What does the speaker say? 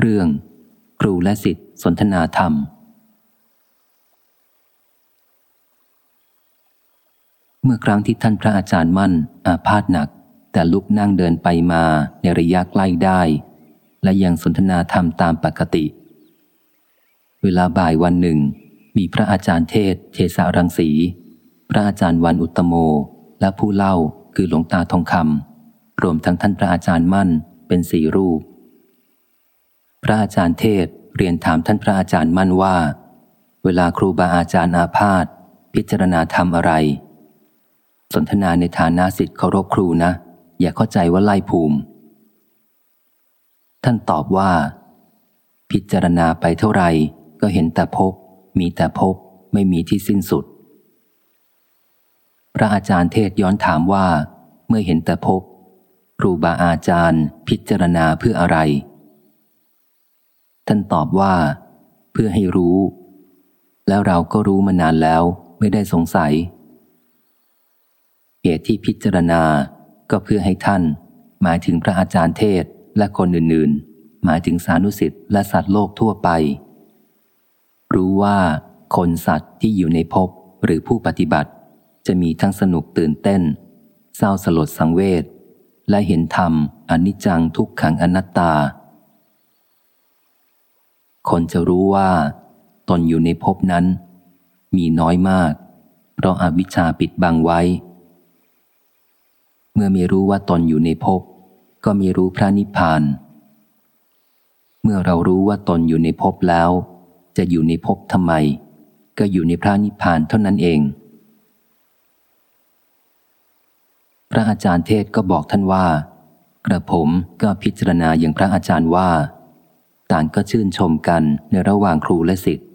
เรื่อง ครูและสิทธิสนทนาธรรม เมื่อครั้งที่ท่านพระอาจารย์มั่น อาพาธหนัก แต่ลุกนั่งเดินไปมาในระยะใกล้ได้ และยังสนทนาธรรมตามปกติ เวลาบ่ายวันหนึ่ง มีพระอาจารย์เทศเทสารังสี พระอาจารย์วันอุตโม และผู้เล่าคือหลวงตาทองคำรวมทั้งท่านพระอาจารย์มั่นเป็นสี่รูป พระอาจารย์เทศเรียนถามท่านพระอาจารย์มั่นว่า เวลาครูบาอาจารย์อาพาธพิจารณาทำอะไร สนทนาในฐานะสิทธิ์เคารพครูนะ อย่าเข้าใจว่าไล่ภูมิ ท่านตอบว่า พิจารณาไปเท่าไหร่ก็เห็นแต่พบ มีแต่พบไม่มีที่สิ้นสุด พระอาจารย์เทศย้อนถามว่า เมื่อเห็นแต่พบ ครูบาอาจารย์พิจารณาเพื่ออะไร ท่านตอบว่า เพื่อให้รู้ แล้วเราก็รู้มานานแล้วไม่ได้สงสัย เหตุที่พิจารณาก็เพื่อให้ท่าน หมายถึงพระอาจารย์เทศและคนอื่นๆ หมายถึงสานุสิทธิ์และสัตว์โลกทั่วไป รู้ว่าคนสัตว์ที่อยู่ในภพหรือผู้ปฏิบัติ จะมีทั้งสนุกตื่นเต้น เศร้าสลดสังเวชและเห็นธรรมอนิจจังทุกขังอนัตตา คนจะรู้ว่า ตนอยู่ในภพนั้น มีน้อยมาก เพราะอาวิชชาปิดบังไว้ เมื่อไม่รู้ว่าตนอยู่ในภพก็ไม่รู้พระนิพพาน เมื่อเรารู้ว่าตนอยู่ในภพแล้ว จะอยู่ในภพทำไม ก็อยู่ในพระนิพพานเท่านั้นเอง พระอาจารย์เทศก็บอกท่านว่า กระผมก็พิจารณาอย่างพระอาจารย์ว่า ต่างก็ชื่นชมกันในระหว่างครูและสิทธิ์